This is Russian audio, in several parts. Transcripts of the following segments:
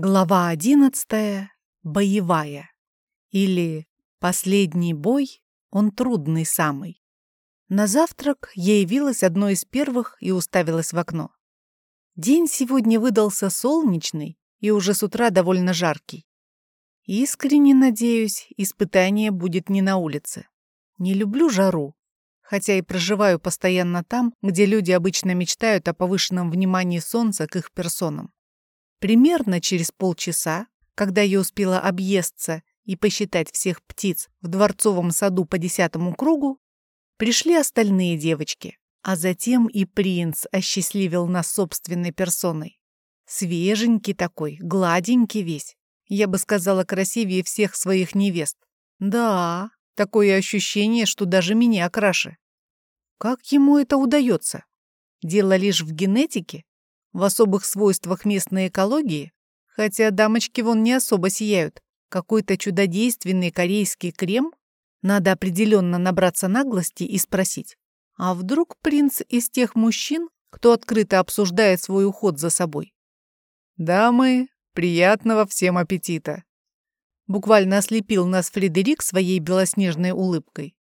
Глава одиннадцатая. Боевая. Или «Последний бой, он трудный самый». На завтрак я явилась одной из первых и уставилась в окно. День сегодня выдался солнечный и уже с утра довольно жаркий. Искренне надеюсь, испытание будет не на улице. Не люблю жару, хотя и проживаю постоянно там, где люди обычно мечтают о повышенном внимании солнца к их персонам. Примерно через полчаса, когда я успела объесться и посчитать всех птиц в дворцовом саду по десятому кругу, пришли остальные девочки, а затем и принц осчастливил нас собственной персоной. Свеженький такой, гладенький весь. Я бы сказала, красивее всех своих невест. Да, Такое ощущение, что даже меня краше. Как ему это удается? Дело лишь в генетике? В особых свойствах местной экологии? Хотя дамочки вон не особо сияют. Какой-то чудодейственный корейский крем? Надо определенно набраться наглости и спросить. А вдруг принц из тех мужчин, кто открыто обсуждает свой уход за собой? «Дамы, приятного всем аппетита!» Буквально ослепил нас Фредерик своей белоснежной улыбкой.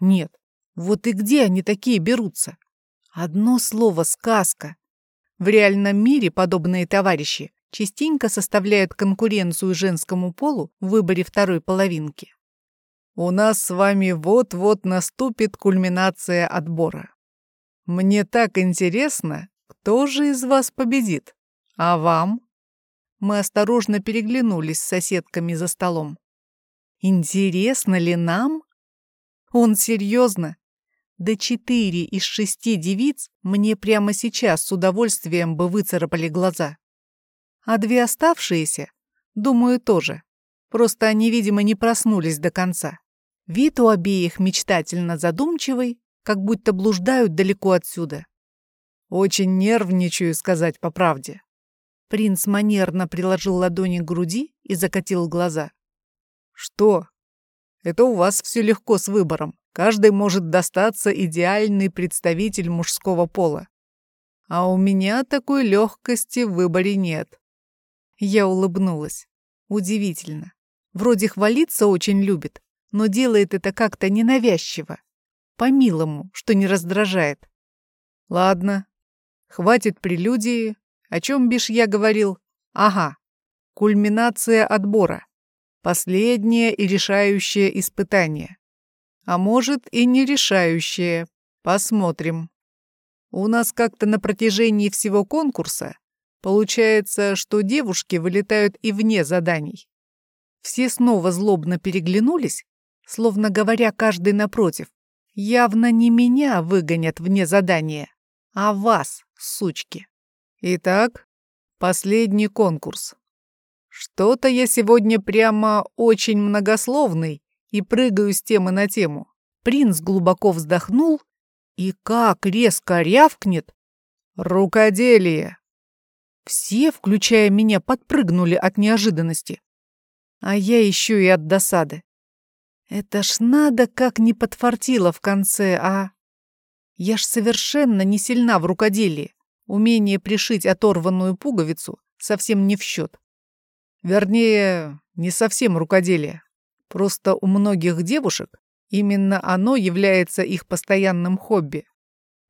Нет, вот и где они такие берутся? Одно слово — сказка. В реальном мире подобные товарищи частенько составляют конкуренцию женскому полу в выборе второй половинки. У нас с вами вот-вот наступит кульминация отбора. Мне так интересно, кто же из вас победит? А вам? Мы осторожно переглянулись с соседками за столом. Интересно ли нам? Он серьезно? Да четыре из шести девиц мне прямо сейчас с удовольствием бы выцарапали глаза. А две оставшиеся, думаю, тоже. Просто они, видимо, не проснулись до конца. Вид у обеих мечтательно задумчивый, как будто блуждают далеко отсюда. Очень нервничаю, сказать по правде. Принц манерно приложил ладони к груди и закатил глаза. «Что? Это у вас все легко с выбором. Каждый может достаться идеальный представитель мужского пола. А у меня такой легкости в выборе нет». Я улыбнулась. Удивительно. Вроде хвалиться очень любит, но делает это как-то ненавязчиво. По-милому, что не раздражает. Ладно, хватит прелюдии, о чем бишь я говорил? Ага, кульминация отбора. Последнее и решающее испытание. А может и не решающее. Посмотрим. У нас как-то на протяжении всего конкурса получается, что девушки вылетают и вне заданий. Все снова злобно переглянулись, словно говоря каждый напротив. Явно не меня выгонят вне задания, а вас, сучки. Итак, последний конкурс. Что-то я сегодня прямо очень многословный и прыгаю с темы на тему. Принц глубоко вздохнул и как резко рявкнет. Рукоделие. Все, включая меня, подпрыгнули от неожиданности. А я еще и от досады. Это ж надо как не подфартило в конце, а... Я ж совершенно не сильна в рукоделии. Умение пришить оторванную пуговицу совсем не в счет. Вернее, не совсем рукоделие. Просто у многих девушек именно оно является их постоянным хобби.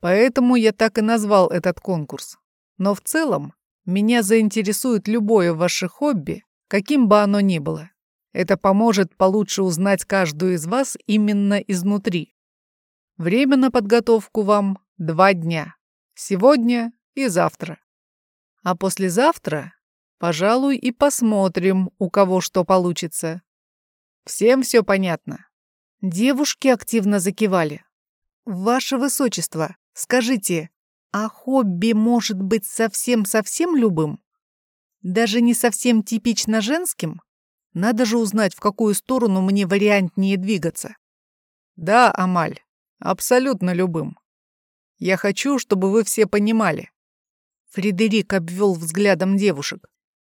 Поэтому я так и назвал этот конкурс. Но в целом меня заинтересует любое ваше хобби, каким бы оно ни было. Это поможет получше узнать каждую из вас именно изнутри. Время на подготовку вам два дня. Сегодня и завтра. А послезавтра, пожалуй, и посмотрим, у кого что получится. Всем все понятно?» Девушки активно закивали. «Ваше Высочество, скажите, а хобби может быть совсем-совсем любым? Даже не совсем типично женским? Надо же узнать, в какую сторону мне вариантнее двигаться». «Да, Амаль, абсолютно любым. Я хочу, чтобы вы все понимали. Фредерик обвел взглядом девушек.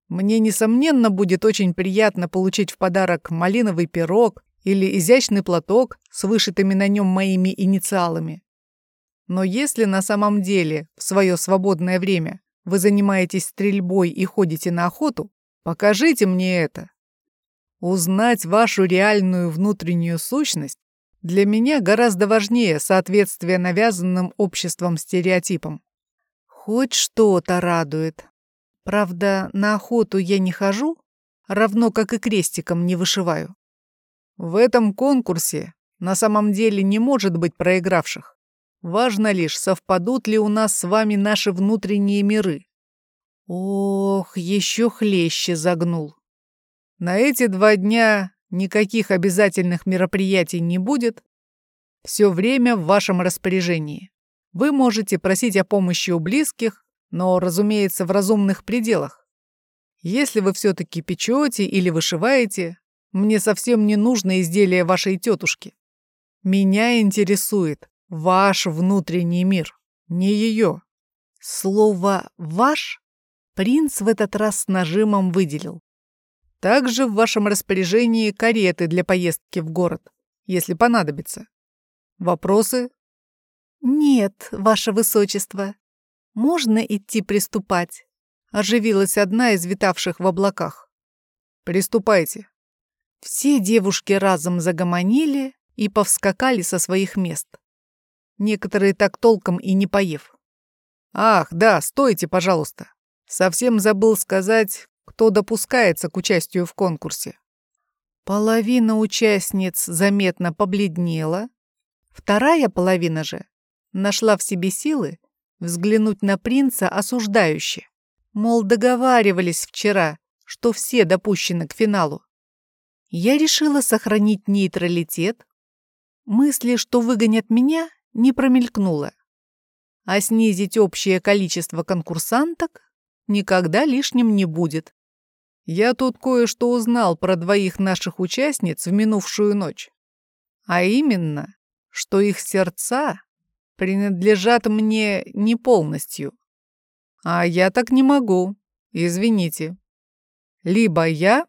«Мне, несомненно, будет очень приятно получить в подарок малиновый пирог или изящный платок с вышитыми на нем моими инициалами. Но если на самом деле в свое свободное время вы занимаетесь стрельбой и ходите на охоту, Покажите мне это. Узнать вашу реальную внутреннюю сущность для меня гораздо важнее соответствия навязанным обществом стереотипам. Хоть что-то радует. Правда, на охоту я не хожу, равно как и крестиком не вышиваю. В этом конкурсе на самом деле не может быть проигравших. Важно лишь, совпадут ли у нас с вами наши внутренние миры. Ох, еще хлеще загнул. На эти два дня никаких обязательных мероприятий не будет. Все время в вашем распоряжении. Вы можете просить о помощи у близких, но, разумеется, в разумных пределах. Если вы все-таки печете или вышиваете, мне совсем не нужно изделие вашей тетушки. Меня интересует ваш внутренний мир, не ее. Слово «ваш» принц в этот раз с нажимом выделил. Также в вашем распоряжении кареты для поездки в город, если понадобится. Вопросы? Нет, ваше высочество. Можно идти приступать? Оживилась одна из витавших в облаках. Приступайте. Все девушки разом загомонили и повскакали со своих мест. Некоторые так толком и не поев. Ах, да, стойте, пожалуйста. Совсем забыл сказать, кто допускается к участию в конкурсе. Половина участниц заметно побледнела, вторая половина же нашла в себе силы взглянуть на принца осуждающе. Мол, договаривались вчера, что все допущены к финалу. Я решила сохранить нейтралитет. Мысли, что выгонят меня, не промелькнуло. А снизить общее количество конкурсанток никогда лишним не будет. Я тут кое-что узнал про двоих наших участниц в минувшую ночь. А именно, что их сердца принадлежат мне не полностью. А я так не могу, извините. Либо я,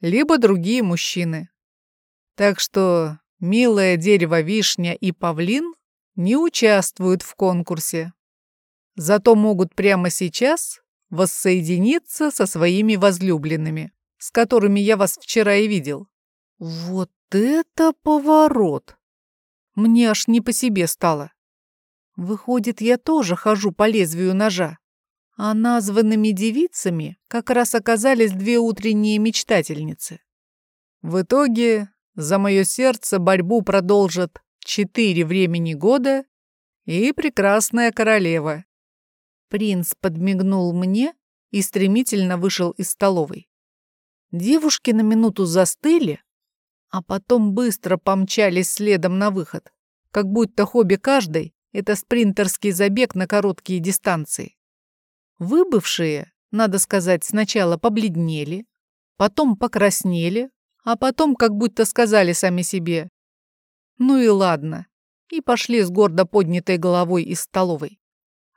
либо другие мужчины. Так что милое дерево вишня и павлин не участвуют в конкурсе. Зато могут прямо сейчас воссоединиться со своими возлюбленными, с которыми я вас вчера и видел. Вот это поворот! Мне аж не по себе стало. Выходит, я тоже хожу по лезвию ножа. А названными девицами как раз оказались две утренние мечтательницы. В итоге за мое сердце борьбу продолжат четыре времени года и прекрасная королева, Принц подмигнул мне и стремительно вышел из столовой. Девушки на минуту застыли, а потом быстро помчались следом на выход, как будто хобби каждой — это спринтерский забег на короткие дистанции. Выбывшие, надо сказать, сначала побледнели, потом покраснели, а потом как будто сказали сами себе «Ну и ладно», и пошли с гордо поднятой головой из столовой.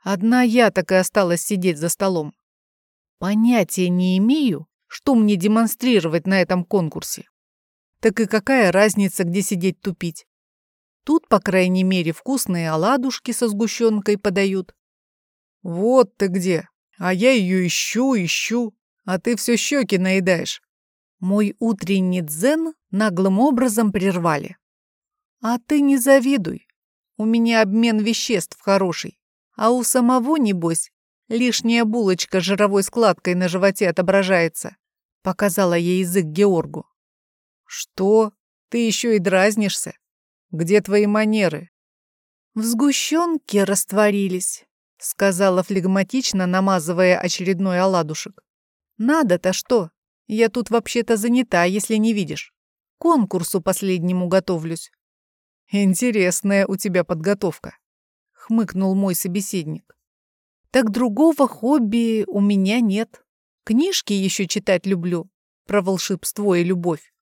Одна я так и осталась сидеть за столом. Понятия не имею, что мне демонстрировать на этом конкурсе. Так и какая разница, где сидеть тупить? Тут, по крайней мере, вкусные оладушки со сгущенкой подают. Вот ты где. А я ее ищу, ищу, а ты все щеки наедаешь. Мой утренний дзен наглым образом прервали. А ты не завидуй. У меня обмен веществ хороший. А у самого, небось, лишняя булочка с жировой складкой на животе отображается. Показала ей язык Георгу. Что? Ты еще и дразнишься? Где твои манеры? В сгущенке растворились, сказала флегматично, намазывая очередной оладушек. Надо-то что? Я тут вообще-то занята, если не видишь. Конкурсу последнему готовлюсь. Интересная у тебя подготовка хмыкнул мой собеседник. Так другого хобби у меня нет. Книжки еще читать люблю. Про волшебство и любовь.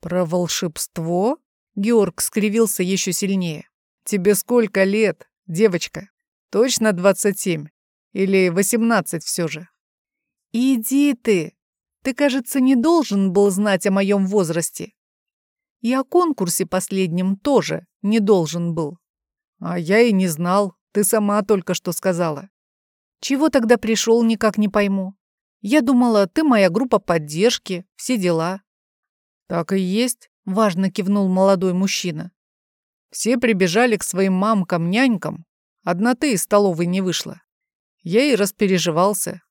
Про волшебство? Георг скривился еще сильнее. Тебе сколько лет, девочка? Точно двадцать семь? Или восемнадцать все же? Иди ты. Ты, кажется, не должен был знать о моем возрасте. И о конкурсе последнем тоже не должен был. А я и не знал. Ты сама только что сказала. Чего тогда пришел, никак не пойму. Я думала, ты моя группа поддержки, все дела». «Так и есть», — важно кивнул молодой мужчина. «Все прибежали к своим мамкам-нянькам. Одна ты из столовой не вышла. Я и распереживался.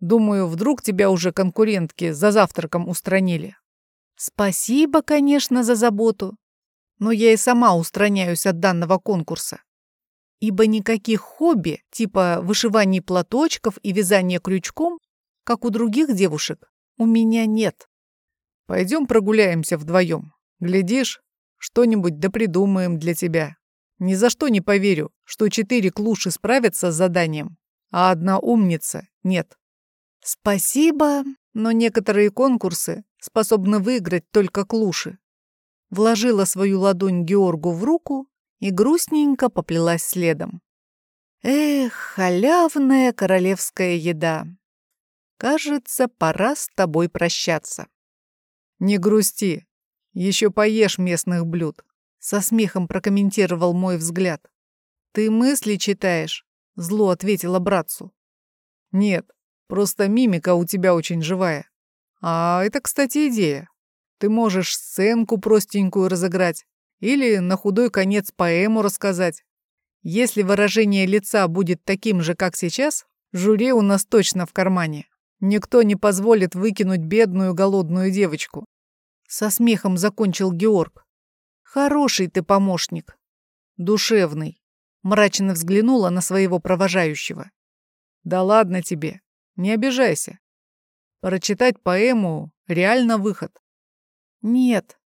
Думаю, вдруг тебя уже конкурентки за завтраком устранили». «Спасибо, конечно, за заботу, но я и сама устраняюсь от данного конкурса ибо никаких хобби, типа вышивания платочков и вязания крючком, как у других девушек, у меня нет. Пойдем прогуляемся вдвоем. Глядишь, что-нибудь да для тебя. Ни за что не поверю, что четыре клуши справятся с заданием, а одна умница нет. Спасибо, но некоторые конкурсы способны выиграть только клуши. Вложила свою ладонь Георгу в руку и грустненько поплелась следом. Эх, халявная королевская еда. Кажется, пора с тобой прощаться. Не грусти, еще поешь местных блюд. Со смехом прокомментировал мой взгляд. Ты мысли читаешь? Зло ответила братцу. Нет, просто мимика у тебя очень живая. А это, кстати, идея. Ты можешь сценку простенькую разыграть, или на худой конец поэму рассказать. Если выражение лица будет таким же, как сейчас, жюри у нас точно в кармане. Никто не позволит выкинуть бедную голодную девочку. Со смехом закончил Георг. Хороший ты помощник. Душевный. Мрачно взглянула на своего провожающего. Да ладно тебе, не обижайся. Прочитать поэму — реально выход. Нет,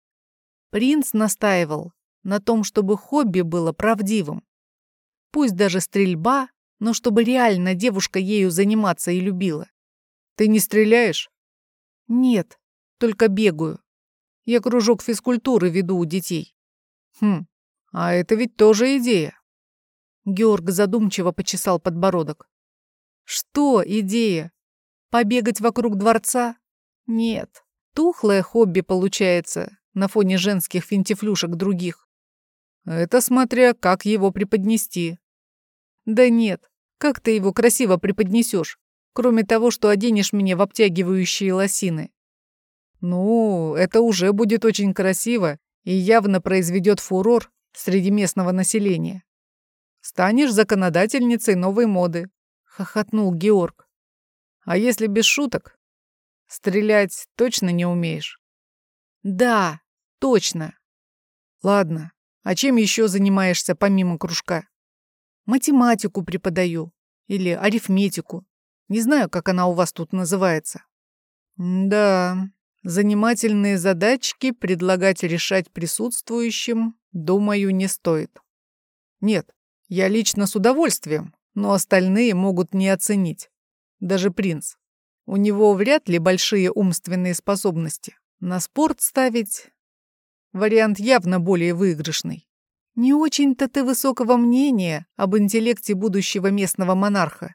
Принц настаивал на том, чтобы хобби было правдивым. Пусть даже стрельба, но чтобы реально девушка ею заниматься и любила. Ты не стреляешь? Нет, только бегаю. Я кружок физкультуры веду у детей. Хм, а это ведь тоже идея. Георг задумчиво почесал подбородок. Что идея? Побегать вокруг дворца? Нет, тухлое хобби получается, на фоне женских финтифлюшек других. Это смотря, как его преподнести. Да нет, как ты его красиво преподнесешь, кроме того, что оденешь меня в обтягивающие лосины. Ну, это уже будет очень красиво и явно произведет фурор среди местного населения. Станешь законодательницей новой моды, хохотнул Георг. А если без шуток? Стрелять точно не умеешь? Да, точно. Ладно, а чем еще занимаешься помимо кружка? Математику преподаю. Или арифметику. Не знаю, как она у вас тут называется. Да, занимательные задачки предлагать решать присутствующим, думаю, не стоит. Нет, я лично с удовольствием, но остальные могут не оценить. Даже принц. У него вряд ли большие умственные способности. На спорт ставить вариант явно более выигрышный. Не очень-то ты высокого мнения об интеллекте будущего местного монарха.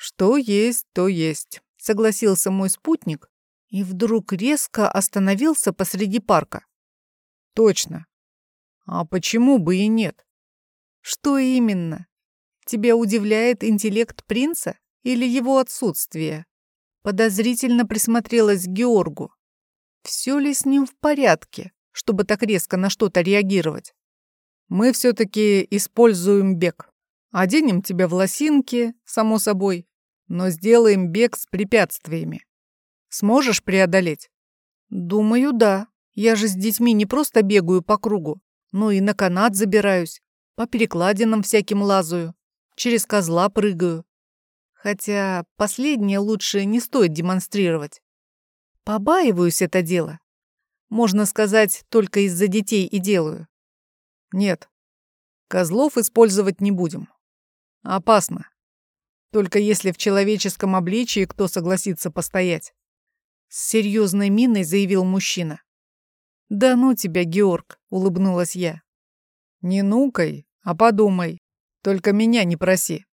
Что есть, то есть, согласился мой спутник и вдруг резко остановился посреди парка. Точно. А почему бы и нет? Что именно? Тебя удивляет интеллект принца или его отсутствие? Подозрительно присмотрелась к Георгу. Все ли с ним в порядке, чтобы так резко на что-то реагировать? Мы все-таки используем бег. Оденем тебя в лосинки, само собой, но сделаем бег с препятствиями. Сможешь преодолеть? Думаю, да. Я же с детьми не просто бегаю по кругу, но и на канат забираюсь, по перекладинам всяким лазаю, через козла прыгаю. Хотя последнее лучше не стоит демонстрировать. Побаиваюсь это дело. Можно сказать, только из-за детей и делаю. Нет, козлов использовать не будем. Опасно. Только если в человеческом обличии кто согласится постоять. С серьезной миной заявил мужчина. «Да ну тебя, Георг!» — улыбнулась я. «Не нукай, а подумай. Только меня не проси.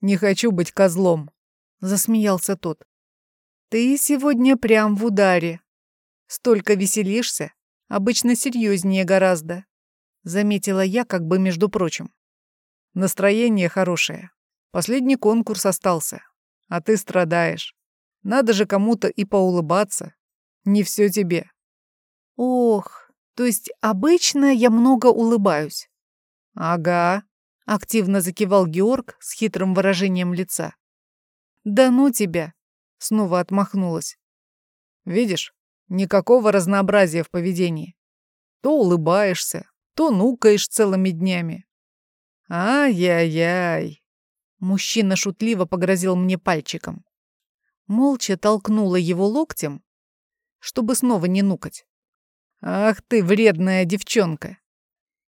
Не хочу быть козлом», — засмеялся тот. Ты сегодня прям в ударе. Столько веселишься, обычно серьезнее гораздо. Заметила я как бы между прочим. Настроение хорошее. Последний конкурс остался. А ты страдаешь. Надо же кому-то и поулыбаться. Не все тебе. Ох, то есть обычно я много улыбаюсь. Ага, активно закивал Георг с хитрым выражением лица. Да ну тебя, снова отмахнулась. Видишь, никакого разнообразия в поведении. То улыбаешься, то нукаешь целыми днями. Ай-яй-яй. Мужчина шутливо погрозил мне пальчиком. Молча толкнула его локтем, чтобы снова не нукать. «Ах ты, вредная девчонка!»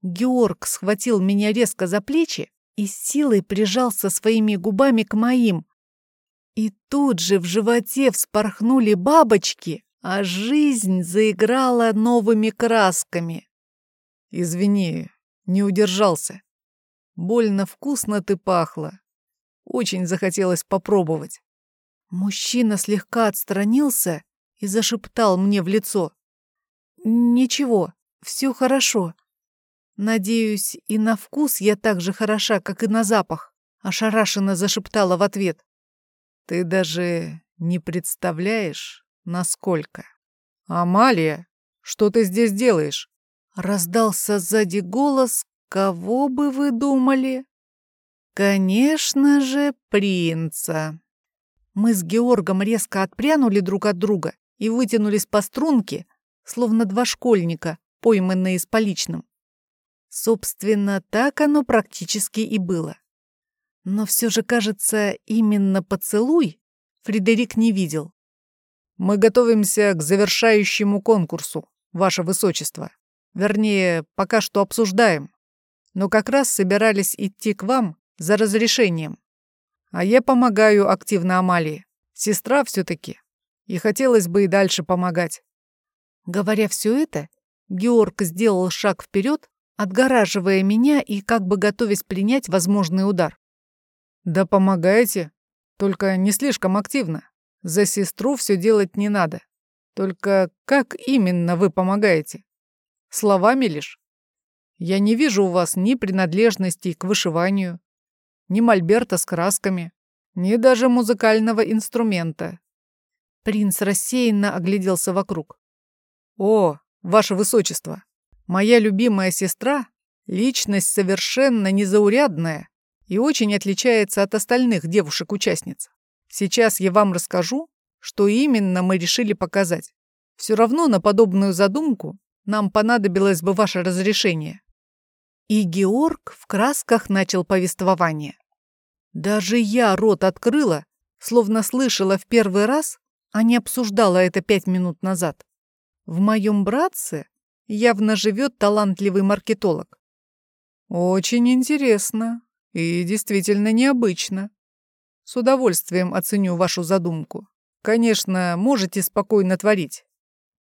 Георг схватил меня резко за плечи и силой прижался своими губами к моим. И тут же в животе вспорхнули бабочки, а жизнь заиграла новыми красками. «Извини, не удержался. Больно вкусно ты пахла. Очень захотелось попробовать». Мужчина слегка отстранился и зашептал мне в лицо. «Ничего, все хорошо. Надеюсь, и на вкус я так же хороша, как и на запах», — ошарашенно зашептала в ответ. «Ты даже не представляешь, насколько...» «Амалия, что ты здесь делаешь?» Раздался сзади голос, кого бы вы думали? Конечно же, принца. Мы с Георгом резко отпрянули друг от друга и вытянулись по струнке, словно два школьника, пойманные с поличным. Собственно, так оно практически и было. Но все же, кажется, именно поцелуй Фредерик не видел. «Мы готовимся к завершающему конкурсу, Ваше Высочество. Вернее, пока что обсуждаем. Но как раз собирались идти к вам за разрешением. А я помогаю активно Амалии. Сестра все-таки и хотелось бы и дальше помогать. Говоря все это, Георг сделал шаг вперед, отгораживая меня и как бы готовясь принять возможный удар. «Да помогайте, только не слишком активно. За сестру все делать не надо. Только как именно вы помогаете? Словами лишь? Я не вижу у вас ни принадлежностей к вышиванию, ни мольберта с красками, ни даже музыкального инструмента. Принц рассеянно огляделся вокруг. «О, ваше высочество, моя любимая сестра — личность совершенно незаурядная и очень отличается от остальных девушек-участниц. Сейчас я вам расскажу, что именно мы решили показать. Все равно на подобную задумку нам понадобилось бы ваше разрешение». И Георг в красках начал повествование. Даже я рот открыла, словно слышала в первый раз а не обсуждала это пять минут назад. В моем братце явно живет талантливый маркетолог. Очень интересно и действительно необычно. С удовольствием оценю вашу задумку. Конечно, можете спокойно творить.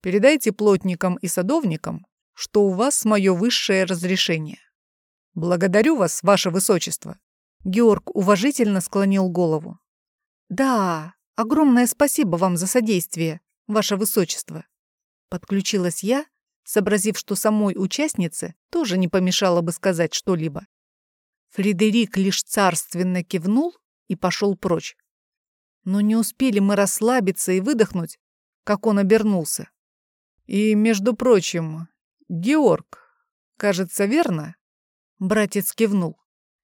Передайте плотникам и садовникам, что у вас мое высшее разрешение. Благодарю вас, ваше высочество. Георг уважительно склонил голову. Да, Огромное спасибо вам за содействие, ваше высочество. Подключилась я, сообразив, что самой участнице тоже не помешало бы сказать что-либо. Фредерик лишь царственно кивнул и пошел прочь. Но не успели мы расслабиться и выдохнуть, как он обернулся. И, между прочим, Георг, кажется, верно? Братец кивнул.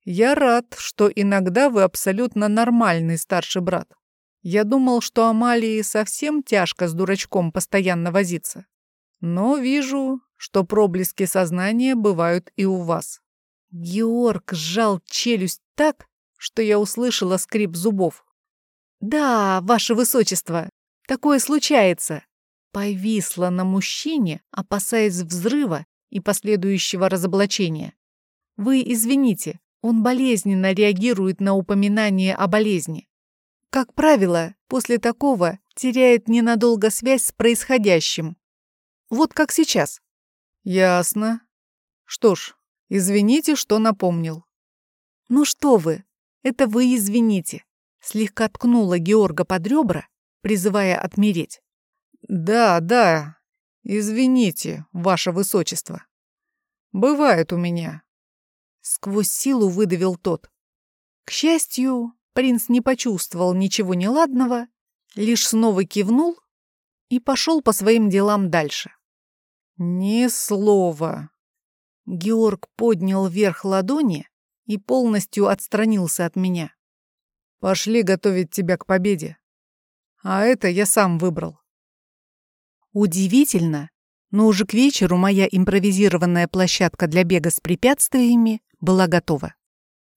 Я рад, что иногда вы абсолютно нормальный старший брат. Я думал, что Амалии совсем тяжко с дурачком постоянно возиться. Но вижу, что проблески сознания бывают и у вас. Георг сжал челюсть так, что я услышала скрип зубов. «Да, ваше высочество, такое случается!» Повисла на мужчине, опасаясь взрыва и последующего разоблачения. «Вы извините, он болезненно реагирует на упоминание о болезни. Как правило, после такого теряет ненадолго связь с происходящим. Вот как сейчас. Ясно. Что ж, извините, что напомнил. Ну что вы, это вы извините. Слегка ткнула Георга под ребра, призывая отмереть. Да, да, извините, ваше высочество. Бывает у меня. Сквозь силу выдавил тот. К счастью, Принц не почувствовал ничего неладного, лишь снова кивнул и пошел по своим делам дальше. «Ни слова!» Георг поднял вверх ладони и полностью отстранился от меня. «Пошли готовить тебя к победе. А это я сам выбрал». Удивительно, но уже к вечеру моя импровизированная площадка для бега с препятствиями была готова.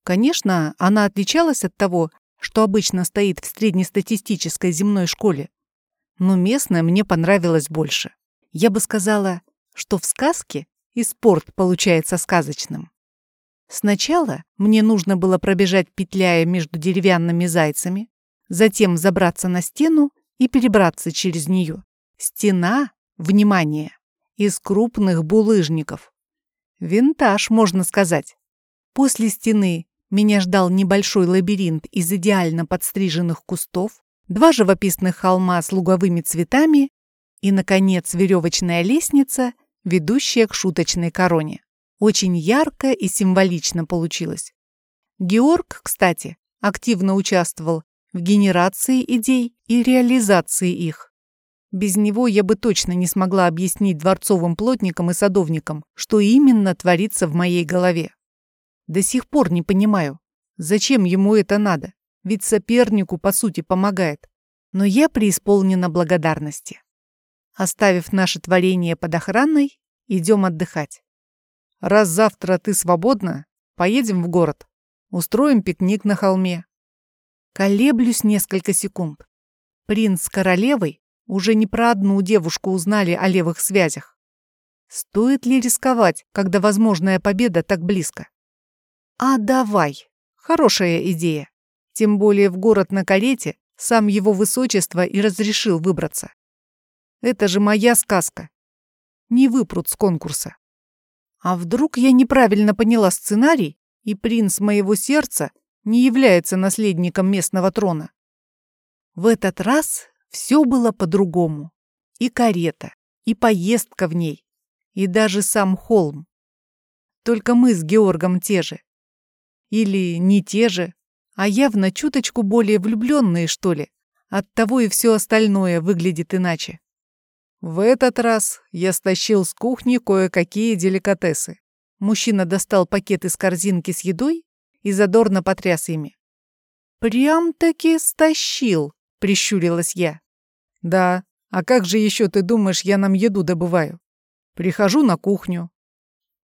Конечно, она отличалась от того, что обычно стоит в среднестатистической земной школе, но местная мне понравилась больше. Я бы сказала, что в сказке и спорт получается сказочным. Сначала мне нужно было пробежать, петляя между деревянными зайцами, затем забраться на стену и перебраться через нее. Стена, внимание, из крупных булыжников. Винтаж, можно сказать. После стены меня ждал небольшой лабиринт из идеально подстриженных кустов, два живописных холма с луговыми цветами и, наконец, веревочная лестница, ведущая к шуточной короне. Очень ярко и символично получилось. Георг, кстати, активно участвовал в генерации идей и реализации их. Без него я бы точно не смогла объяснить дворцовым плотникам и садовникам, что именно творится в моей голове. До сих пор не понимаю, зачем ему это надо, ведь сопернику, по сути, помогает. Но я преисполнена благодарности. Оставив наше творение под охраной, идем отдыхать. Раз завтра ты свободна, поедем в город. Устроим пикник на холме. Колеблюсь несколько секунд. Принц с королевой уже не про одну девушку узнали о левых связях. Стоит ли рисковать, когда возможная победа так близко? А давай. Хорошая идея. Тем более в город на карете сам его высочество и разрешил выбраться. Это же моя сказка. Не выпрут с конкурса. А вдруг я неправильно поняла сценарий, и принц моего сердца не является наследником местного трона? В этот раз все было по-другому. И карета, и поездка в ней, и даже сам холм. Только мы с Георгом те же. Или не те же, а явно чуточку более влюбленные, что ли. Оттого и все остальное выглядит иначе. В этот раз я стащил с кухни кое-какие деликатесы. Мужчина достал пакет из корзинки с едой и задорно потряс ими. «Прям-таки стащил», — прищурилась я. «Да, а как же еще ты думаешь, я нам еду добываю? Прихожу на кухню,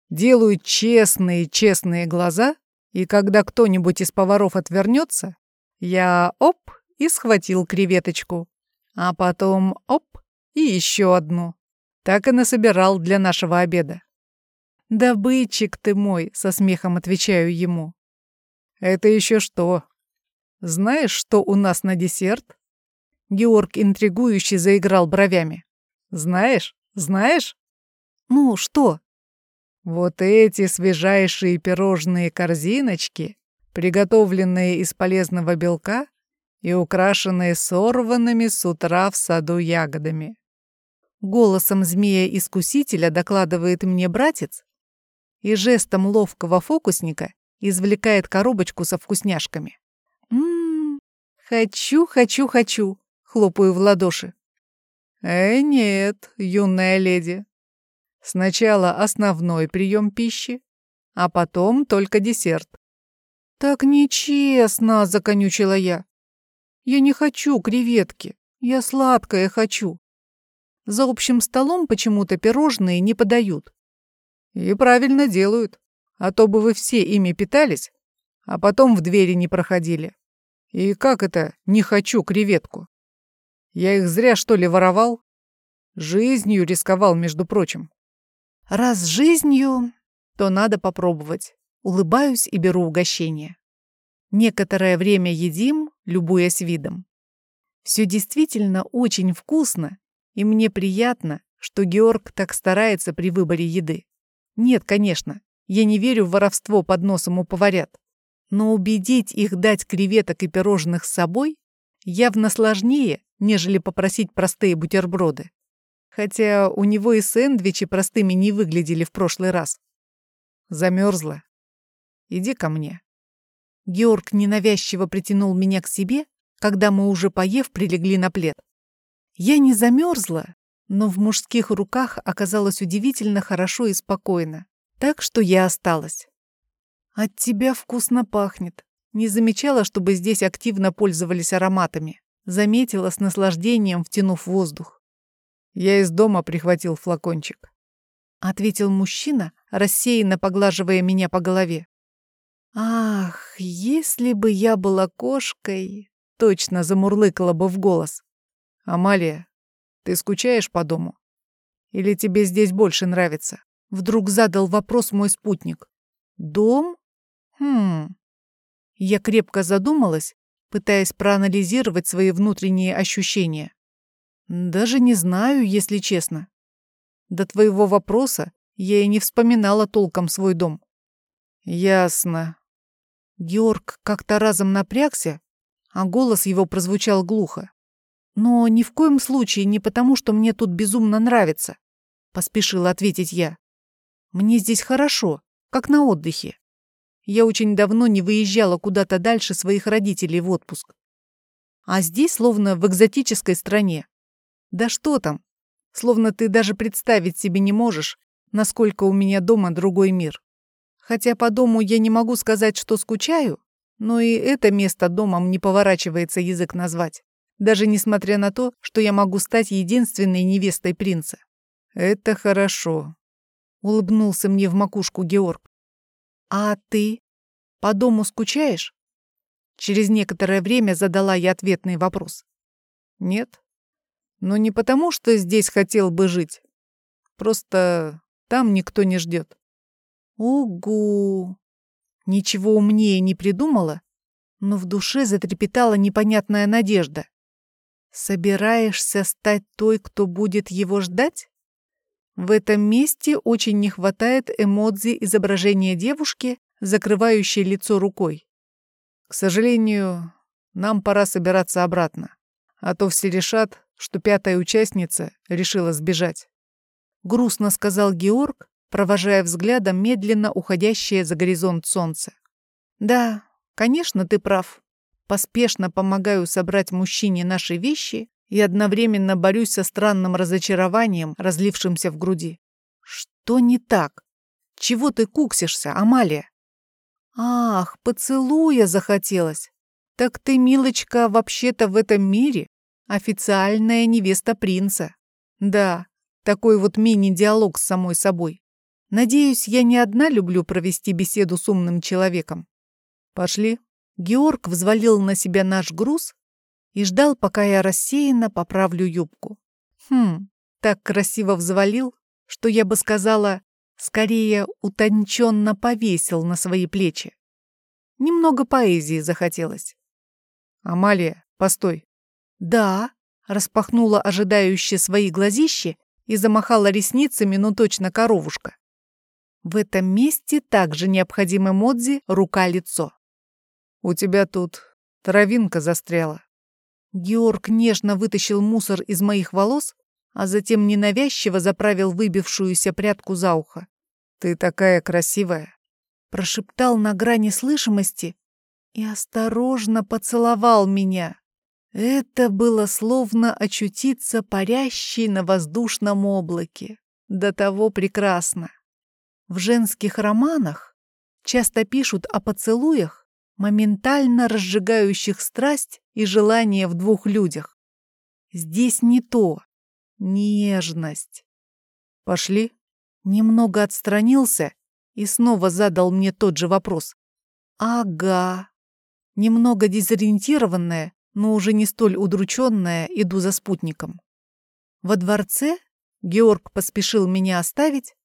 делаю честные-честные глаза и когда кто-нибудь из поваров отвернется, я оп и схватил креветочку, а потом оп и еще одну. Так и насобирал для нашего обеда. «Добытчик ты мой», — со смехом отвечаю ему. «Это еще что? Знаешь, что у нас на десерт?» Георг интригующе заиграл бровями. «Знаешь? Знаешь?» «Ну, что?» Вот эти свежайшие пирожные корзиночки, приготовленные из полезного белка и украшенные сорванными с утра в саду ягодами. Голосом змея-искусителя докладывает мне братец и жестом ловкого фокусника извлекает коробочку со вкусняшками. «Ммм, хочу, хочу, хочу!» — хлопаю в ладоши. «Э, нет, юная леди, Сначала основной прием пищи, а потом только десерт. «Так нечестно!» — законючила я. «Я не хочу креветки, я сладкое хочу. За общим столом почему-то пирожные не подают». «И правильно делают, а то бы вы все ими питались, а потом в двери не проходили. И как это «не хочу креветку»? Я их зря, что ли, воровал? Жизнью рисковал, между прочим. Раз жизнью, то надо попробовать. Улыбаюсь и беру угощение. Некоторое время едим, любуясь видом. Все действительно очень вкусно, и мне приятно, что Георг так старается при выборе еды. Нет, конечно, я не верю в воровство под носом у поварят. Но убедить их дать креветок и пирожных с собой явно сложнее, нежели попросить простые бутерброды хотя у него и сэндвичи простыми не выглядели в прошлый раз. Замерзла. Иди ко мне. Георг ненавязчиво притянул меня к себе, когда мы уже поев прилегли на плед. Я не замерзла, но в мужских руках оказалось удивительно хорошо и спокойно, так что я осталась. От тебя вкусно пахнет. Не замечала, чтобы здесь активно пользовались ароматами. Заметила с наслаждением, втянув воздух. Я из дома прихватил флакончик. Ответил мужчина, рассеянно поглаживая меня по голове. Ах, если бы я была кошкой, точно замурлыкала бы в голос. Амалия, ты скучаешь по дому? Или тебе здесь больше нравится? Вдруг задал вопрос мой спутник. Дом? Хм. Я крепко задумалась, пытаясь проанализировать свои внутренние ощущения. Даже не знаю, если честно. До твоего вопроса я и не вспоминала толком свой дом. Ясно. Георг как-то разом напрягся, а голос его прозвучал глухо. Но ни в коем случае не потому, что мне тут безумно нравится, поспешила ответить я. Мне здесь хорошо, как на отдыхе. Я очень давно не выезжала куда-то дальше своих родителей в отпуск. А здесь словно в экзотической стране. Да что там? Словно ты даже представить себе не можешь, насколько у меня дома другой мир. Хотя по дому я не могу сказать, что скучаю, но и это место домом не поворачивается язык назвать. Даже несмотря на то, что я могу стать единственной невестой принца. «Это хорошо», — улыбнулся мне в макушку Георг. «А ты? По дому скучаешь?» Через некоторое время задала я ответный вопрос. «Нет. Но не потому, что здесь хотел бы жить. Просто там никто не ждет». «Угу!» Ничего умнее не придумала, но в душе затрепетала непонятная надежда. «Собираешься стать той, кто будет его ждать?» В этом месте очень не хватает эмодзи изображения девушки, закрывающей лицо рукой. К сожалению, нам пора собираться обратно, а то все решат, что пятая участница решила сбежать. Грустно сказал Георг, провожая взглядом медленно уходящее за горизонт солнце. Да, конечно, ты прав. Поспешно помогаю собрать мужчине наши вещи и одновременно борюсь со странным разочарованием, разлившимся в груди. Что не так? Чего ты куксишься, Амалия? Ах, поцелуя захотелось. Так ты, милочка, вообще-то в этом мире официальная невеста принца. Да, такой вот мини-диалог с самой собой. Надеюсь, я не одна люблю провести беседу с умным человеком. Пошли. Георг взвалил на себя наш груз и ждал, пока я рассеянно поправлю юбку. Хм, так красиво взвалил, что я бы сказала, скорее утонченно повесил на свои плечи. Немного поэзии захотелось. «Амалия, постой». «Да», — распахнула ожидающие свои глазищи и замахала ресницами, ну точно коровушка. В этом месте также необходимы Модзи рука-лицо. «У тебя тут травинка застряла». Георг нежно вытащил мусор из моих волос, а затем ненавязчиво заправил выбившуюся прядку за ухо. «Ты такая красивая!» Прошептал на грани слышимости и осторожно поцеловал меня. Это было словно очутиться парящей на воздушном облаке. До того прекрасно. В женских романах часто пишут о поцелуях, моментально разжигающих страсть и желание в двух людях. Здесь не то. Нежность. Пошли. Немного отстранился и снова задал мне тот же вопрос. Ага. Немного дезориентированная, но уже не столь удрученная, иду за спутником. Во дворце Георг поспешил меня оставить,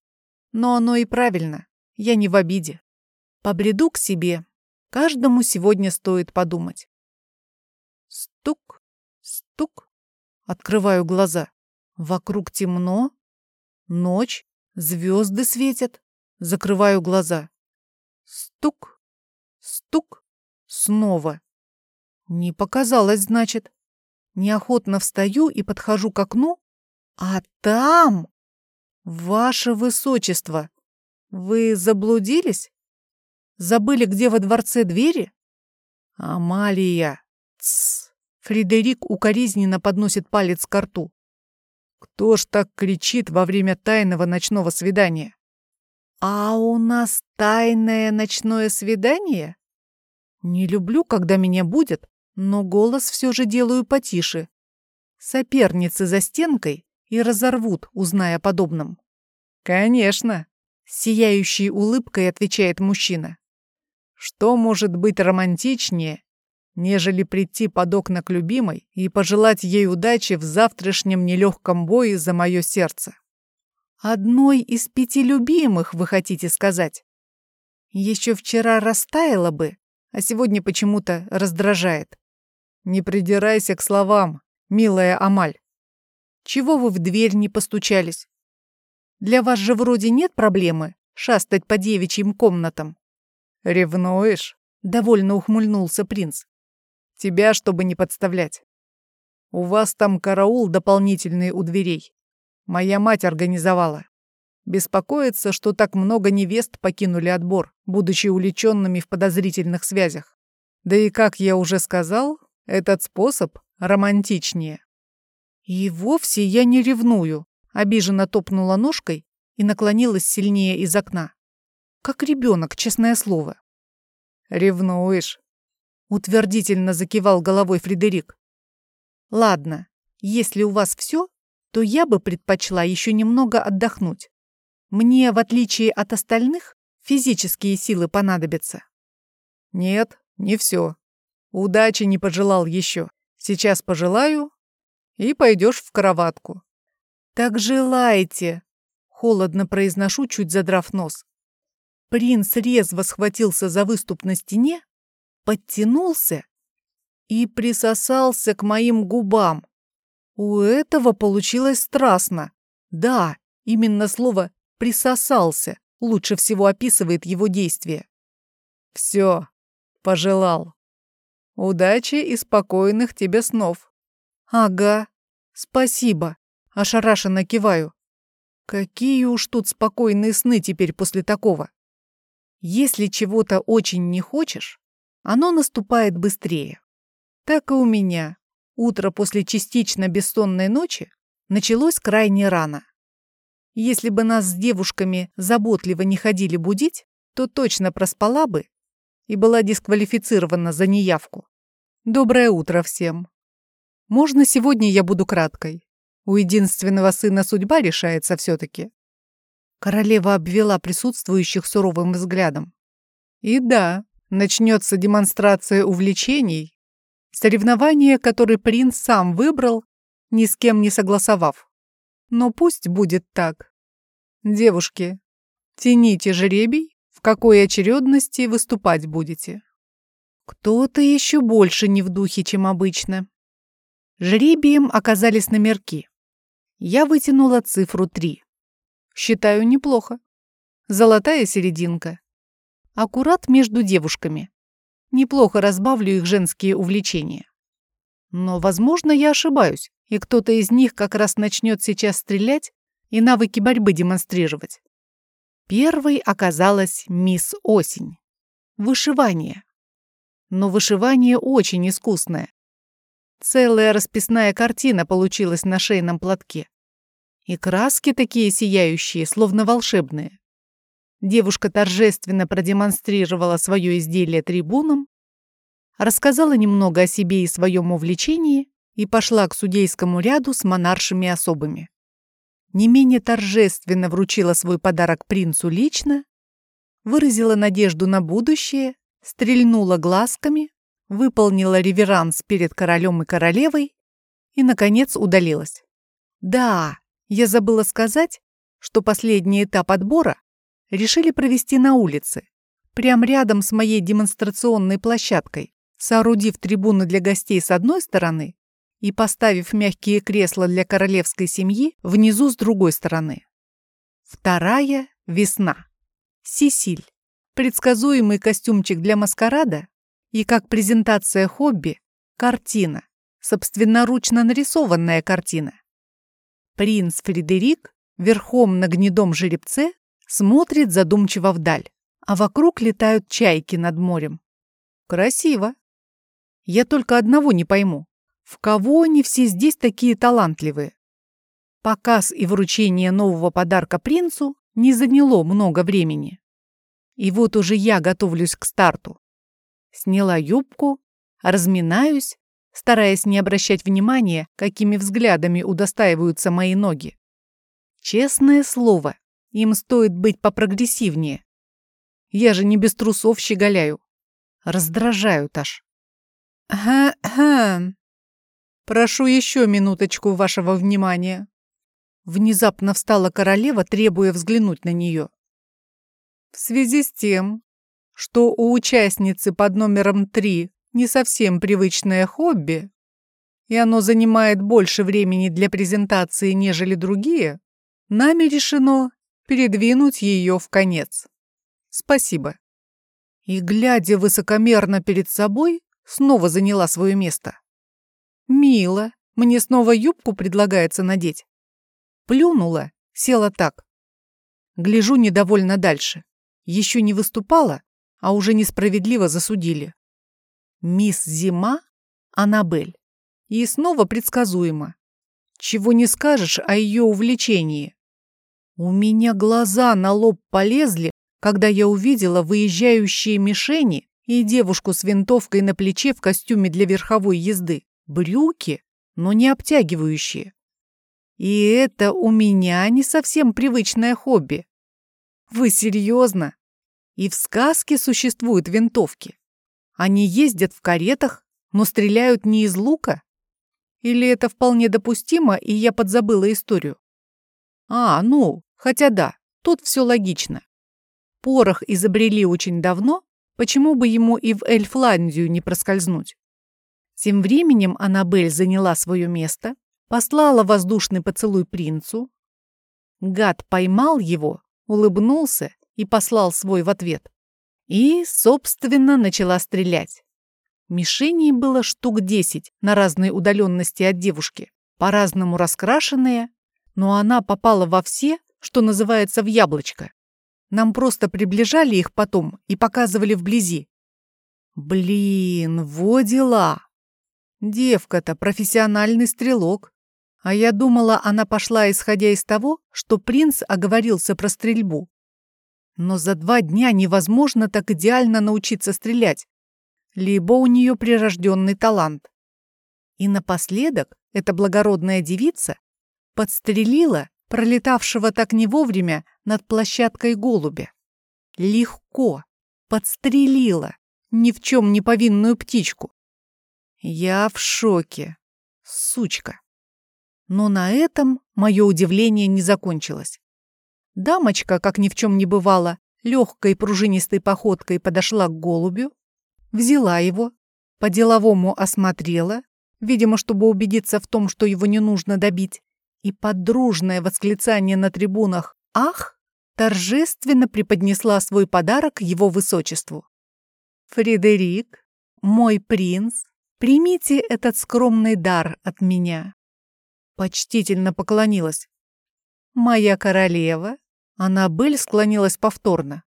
но оно и правильно, я не в обиде. Побреду к себе, Каждому сегодня стоит подумать. Стук, стук. Открываю глаза. Вокруг темно. Ночь. Звезды светят. Закрываю глаза. Стук, стук. Снова. Не показалось, значит. Неохотно встаю и подхожу к окну. А там... Ваше Высочество, вы заблудились? Забыли, где во дворце двери? Амалия! Тсс! Фредерик укоризненно подносит палец к рту. Кто ж так кричит во время тайного ночного свидания? А у нас тайное ночное свидание? Не люблю, когда меня будет, но голос все же делаю потише. Соперницы за стенкой и разорвут, узная о подобном. Конечно, сияющей улыбкой отвечает мужчина. Что может быть романтичнее, нежели прийти под окна к любимой и пожелать ей удачи в завтрашнем нелегком бое за мое сердце? Одной из пяти любимых, вы хотите сказать? Еще вчера растаяла бы, а сегодня почему-то раздражает. Не придирайся к словам, милая Амаль. Чего вы в дверь не постучались? Для вас же вроде нет проблемы шастать по девичьим комнатам. Ревнуешь? Довольно ухмыльнулся принц. Тебя, чтобы не подставлять. У вас там караул дополнительный у дверей. Моя мать организовала. Беспокоится, что так много невест покинули отбор, будучи увлеченными в подозрительных связях. Да и, как я уже сказал, этот способ романтичнее. И вовсе я не ревную, обиженно топнула ножкой и наклонилась сильнее из окна. Как ребенок, честное слово. Ревнуешь? Утвердительно закивал головой Фредерик. Ладно, если у вас все, то я бы предпочла еще немного отдохнуть. Мне, в отличие от остальных, физические силы понадобятся. Нет, не все. Удачи не пожелал еще. Сейчас пожелаю, и пойдешь в кроватку. Так желайте, холодно произношу, чуть задрав нос. Принц резво схватился за выступ на стене, подтянулся и присосался к моим губам. У этого получилось страстно. Да, именно слово «присосался» лучше всего описывает его действие. Все, пожелал. Удачи и спокойных тебе снов. Ага, спасибо. Ошарашенно киваю. Какие уж тут спокойные сны теперь после такого. Если чего-то очень не хочешь, оно наступает быстрее. Так и у меня. Утро после частично бессонной ночи началось крайне рано. Если бы нас с девушками заботливо не ходили будить, то точно проспала бы и была дисквалифицирована за неявку. Доброе утро всем. Можно сегодня я буду краткой? У единственного сына судьба решается все-таки. Королева обвела присутствующих суровым взглядом. И да, начнется демонстрация увлечений, соревнование, которое принц сам выбрал, ни с кем не согласовав. Но пусть будет так. Девушки, тяните жребий, какой очередности выступать будете. Кто-то еще больше не в духе, чем обычно. Жребием оказались номерки. Я вытянула цифру 3. Считаю неплохо. Золотая серединка. Аккурат между девушками. Неплохо разбавлю их женские увлечения. Но, возможно, я ошибаюсь, и кто-то из них как раз начнет сейчас стрелять и навыки борьбы демонстрировать. Первой оказалась мисс Осень. Вышивание. Но вышивание очень искусное. Целая расписная картина получилась на шейном платке. И краски такие сияющие, словно волшебные. Девушка торжественно продемонстрировала свое изделие трибунам, рассказала немного о себе и своем увлечении и пошла к судейскому ряду с монаршими особами. Не менее торжественно вручила свой подарок принцу лично, выразила надежду на будущее, стрельнула глазками, выполнила реверанс перед королем и королевой и, наконец, удалилась. Да, я забыла сказать, что последний этап отбора решили провести на улице, прямо рядом с моей демонстрационной площадкой, соорудив трибуны для гостей с одной стороны и поставив мягкие кресла для королевской семьи внизу с другой стороны. Вторая — весна. Сисиль. Предсказуемый костюмчик для маскарада и как презентация хобби – картина, собственноручно нарисованная картина. Принц Фредерик верхом на гнедом жеребце смотрит задумчиво вдаль, а вокруг летают чайки над морем. Красиво. Я только одного не пойму. В кого они все здесь такие талантливые? Показ и вручение нового подарка принцу не заняло много времени. И вот уже я готовлюсь к старту. Сняла юбку, разминаюсь, стараясь не обращать внимания, какими взглядами удостаиваются мои ноги. Честное слово, им стоит быть попрогрессивнее. Я же не без трусов щеголяю. Раздражают аж. «Ха-ха. Прошу еще минуточку вашего внимания». Внезапно встала королева, требуя взглянуть на нее. В связи с тем, что у участницы под номером 3 не совсем привычное хобби, и оно занимает больше времени для презентации, нежели другие, нами решено передвинуть ее в конец. Спасибо. И, глядя высокомерно перед собой, снова заняла свое место. Мило, мне снова юбку предлагается надеть. Плюнула, села так. Гляжу недовольно дальше. Еще не выступала, а уже несправедливо засудили. Мисс Зима — Аннабель. И снова предсказуемо. Чего не скажешь о ее увлечении. У меня глаза на лоб полезли, когда я увидела выезжающие мишени и девушку с винтовкой на плече в костюме для верховой езды. Брюки, но не обтягивающие. И это у меня не совсем привычное хобби. Вы серьезно? И в сказке существуют винтовки. Они ездят в каретах, но стреляют не из лука? Или это вполне допустимо, и я подзабыла историю? А, ну, хотя да, тут все логично. Порох изобрели очень давно, почему бы ему и в Эльфландию не проскользнуть? Тем временем Аннабель заняла свое место, послала воздушный поцелуй принцу. Гад поймал его, улыбнулся и послал свой в ответ. И, собственно, начала стрелять. Мишеней было штук десять на разной удаленности от девушки, по-разному раскрашенные, но она попала во все, что называется, в яблочко. Нам просто приближали их потом и показывали вблизи. Блин, во дела! Девка-то профессиональный стрелок. А я думала, она пошла, исходя из того, что принц оговорился про стрельбу. Но за два дня невозможно так идеально научиться стрелять. Либо у нее прирожденный талант. И напоследок эта благородная девица подстрелила пролетавшего так не вовремя над площадкой голубя. Легко подстрелила ни в чем не повинную птичку. Я в шоке. Сучка. Но на этом мое удивление не закончилось. Дамочка, как ни в чем не бывало, легкой пружинистой походкой подошла к голубю, взяла его, по-деловому осмотрела, видимо, чтобы убедиться в том, что его не нужно добить, и подружное восклицание на трибунах «Ах!» торжественно преподнесла свой подарок его высочеству. «Фредерик, мой принц, примите этот скромный дар от меня». Почтительно поклонилась. «Моя королева?» Аннабель склонилась повторно.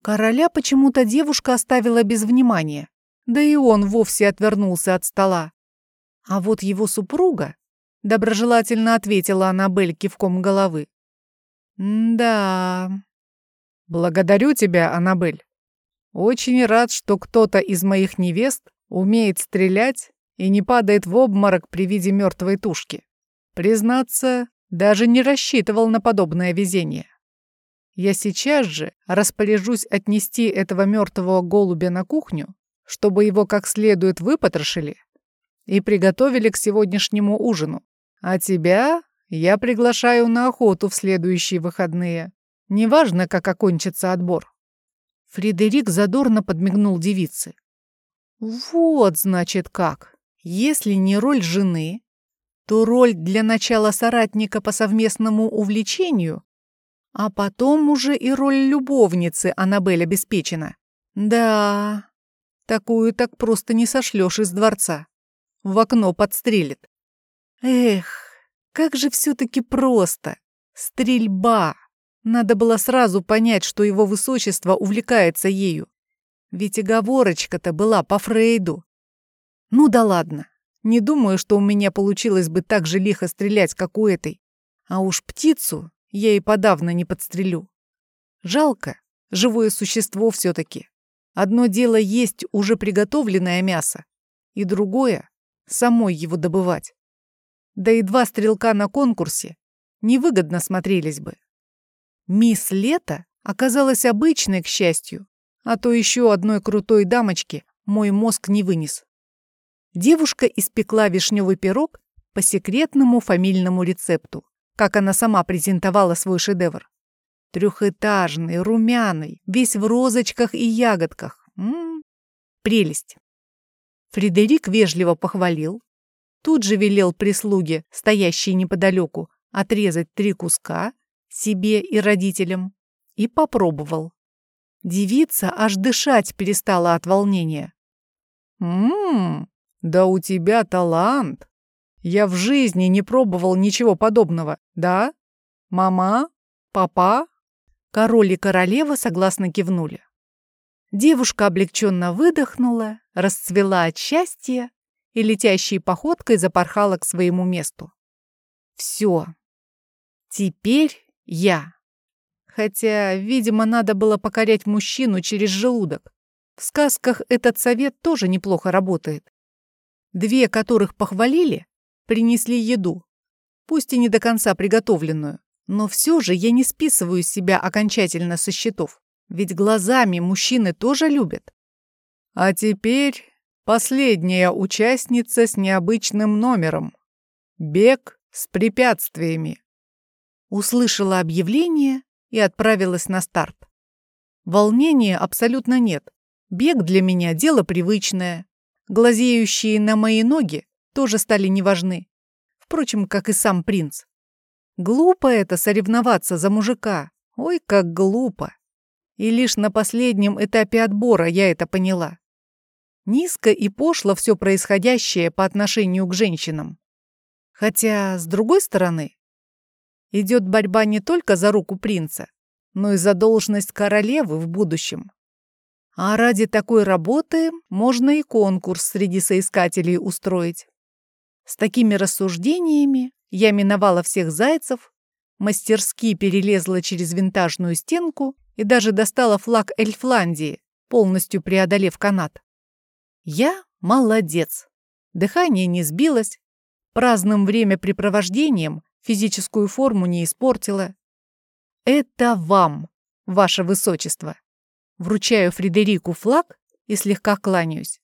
Короля почему-то девушка оставила без внимания, да и он вовсе отвернулся от стола. А вот его супруга Доброжелательно ответила Аннабель кивком головы. «Да...» «Благодарю тебя, Аннабель. Очень рад, что кто-то из моих невест умеет стрелять и не падает в обморок при виде мертвой тушки. Признаться, даже не рассчитывал на подобное везение. Я сейчас же распоряжусь отнести этого мертвого голубя на кухню, чтобы его как следует выпотрошили и приготовили к сегодняшнему ужину. А тебя я приглашаю на охоту в следующие выходные. Неважно, как окончится отбор. Фредерик задорно подмигнул девице. Вот, значит, как. Если не роль жены, то роль для начала соратника по совместному увлечению, а потом уже и роль любовницы Аннабель обеспечена. Да, такую так просто не сошлешь из дворца. В окно подстрелит. Эх, как же все-таки просто. Стрельба. Надо было сразу понять, что его высочество увлекается ею. Ведь оговорочка-то была по Фрейду. Ну да ладно. Не думаю, что у меня получилось бы так же лихо стрелять, как у этой. А уж птицу я и подавно не подстрелю. Жалко, живое существо все-таки. Одно дело есть уже приготовленное мясо, и другое — самой его добывать. Да и два стрелка на конкурсе невыгодно смотрелись бы. Мисс Лето оказалась обычной, к счастью, а то еще одной крутой дамочки мой мозг не вынес. Девушка испекла вишневый пирог по секретному фамильному рецепту, как она сама презентовала свой шедевр. Трехэтажный, румяный, весь в розочках и ягодках. М -м -м, прелесть. Фредерик вежливо похвалил, тут же велел прислуге, стоящей неподалеку, отрезать три куска себе и родителям, и попробовал. Девица аж дышать перестала от волнения. «Ммм, да у тебя талант! Я в жизни не пробовал ничего подобного, да? Мама? Папа?» Король и королева согласно кивнули. Девушка облегченно выдохнула, расцвела от счастья и летящей походкой запорхала к своему месту. Все. Теперь я. Хотя, видимо, надо было покорять мужчину через желудок. В сказках этот совет тоже неплохо работает. Две, которых похвалили, принесли еду, пусть и не до конца приготовленную. Но все же я не списываю себя окончательно со счетов, ведь глазами мужчины тоже любят. А теперь последняя участница с необычным номером. Бег с препятствиями. Услышала объявление и отправилась на старт. Волнения абсолютно нет. Бег для меня дело привычное. Глазеющие на мои ноги тоже стали неважны. Впрочем, как и сам принц. Глупо это соревноваться за мужика. Ой, как глупо. И лишь на последнем этапе отбора я это поняла. Низко и пошло все происходящее по отношению к женщинам. Хотя, с другой стороны, идет борьба не только за руку принца, но и за должность королевы в будущем. А ради такой работы можно и конкурс среди соискателей устроить. С такими рассуждениями я миновала всех зайцев, мастерски перелезла через винтажную стенку и даже достала флаг Эльфландии, полностью преодолев канат. Я молодец. Дыхание не сбилось, праздным времяпрепровождением физическую форму не испортила. Это вам, ваше высочество. Вручаю Фредерику флаг и слегка кланяюсь.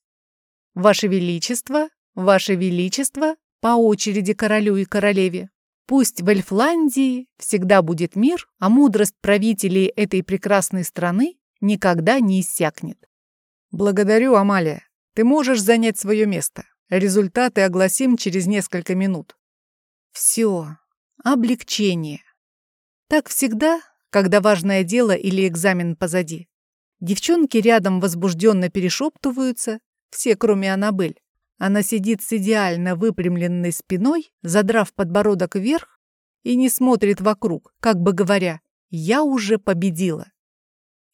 Ваше величество, ваше величество, по очереди королю и королеве. Пусть в Эльфландии всегда будет мир, а мудрость правителей этой прекрасной страны никогда не иссякнет. Благодарю, Амалия. Ты можешь занять свое место. Результаты огласим через несколько минут. Все. Облегчение. Так всегда, когда важное дело или экзамен позади. Девчонки рядом возбужденно перешептываются, все, кроме Аннабель. Она сидит с идеально выпрямленной спиной, задрав подбородок вверх и не смотрит вокруг, как бы говоря, «Я уже победила».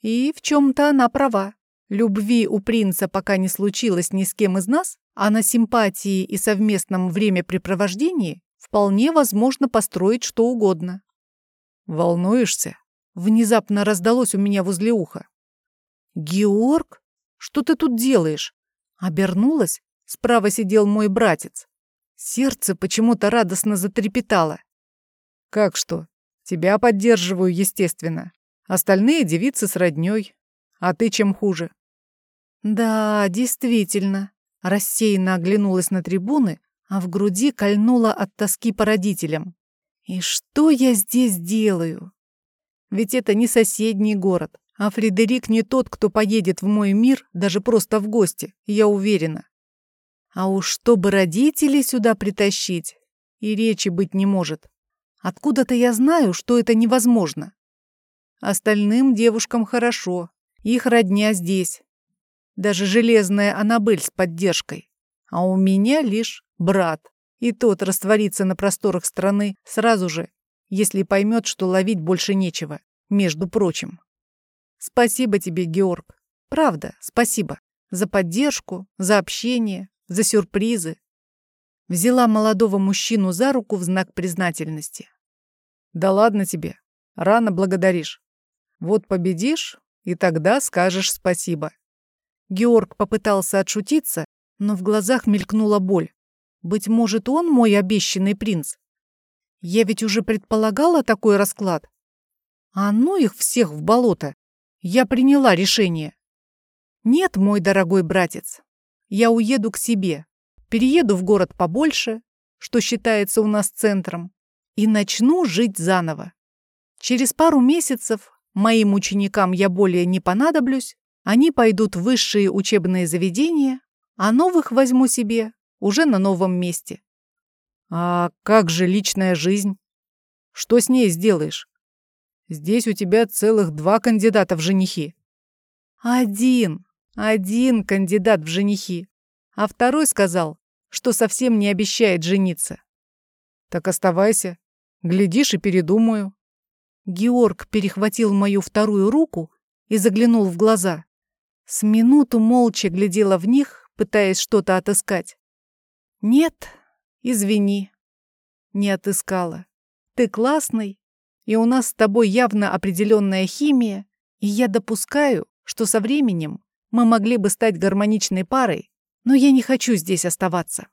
И в чем-то она права. Любви у принца пока не случилось ни с кем из нас, а на симпатии и совместном времяпрепровождении вполне возможно построить что угодно. «Волнуешься?» Внезапно раздалось у меня возле уха. «Георг, что ты тут делаешь?» Обернулась Справа сидел мой братец. Сердце почему-то радостно затрепетало. «Как что? Тебя поддерживаю, естественно. Остальные девицы с роднёй. А ты чем хуже?» «Да, действительно». Рассеянно оглянулась на трибуны, а в груди кольнула от тоски по родителям. «И что я здесь делаю?» Ведь это не соседний город, а Фредерик не тот, кто поедет в мой мир даже просто в гости, я уверена. А уж чтобы родителей сюда притащить, и речи быть не может. Откуда-то я знаю, что это невозможно. Остальным девушкам хорошо, их родня здесь. Даже железная Аннабель с поддержкой. А у меня лишь брат. И тот растворится на просторах страны сразу же, если поймет, что ловить больше нечего, между прочим. Спасибо тебе, Георг. Правда, спасибо. За поддержку, за общение, за сюрпризы. Взяла молодого мужчину за руку в знак признательности. Да ладно тебе, рано благодаришь. Вот победишь, и тогда скажешь спасибо. Георг попытался отшутиться, но в глазах мелькнула боль. Быть может, он мой обещанный принц? Я ведь уже предполагала такой расклад. А ну их всех в болото. Я приняла решение. Нет, мой дорогой братец, я уеду к себе, перееду в город побольше, что считается у нас центром, и начну жить заново. Через пару месяцев моим ученикам я более не понадоблюсь, они пойдут в высшие учебные заведения, а новых возьму себе уже на новом месте. А как же личная жизнь? Что с ней сделаешь? Здесь у тебя целых два кандидата в женихи. Один, один кандидат в женихи. А второй сказал, что совсем не обещает жениться. Так оставайся. Глядишь и передумаю. Георг перехватил мою вторую руку и заглянул в глаза. С минуту молча глядела в них, пытаясь что-то отыскать. Нет, извини, не отыскала. Ты классный, и у нас с тобой явно определенная химия, и я допускаю, что со временем мы могли бы стать гармоничной парой, но я не хочу здесь оставаться.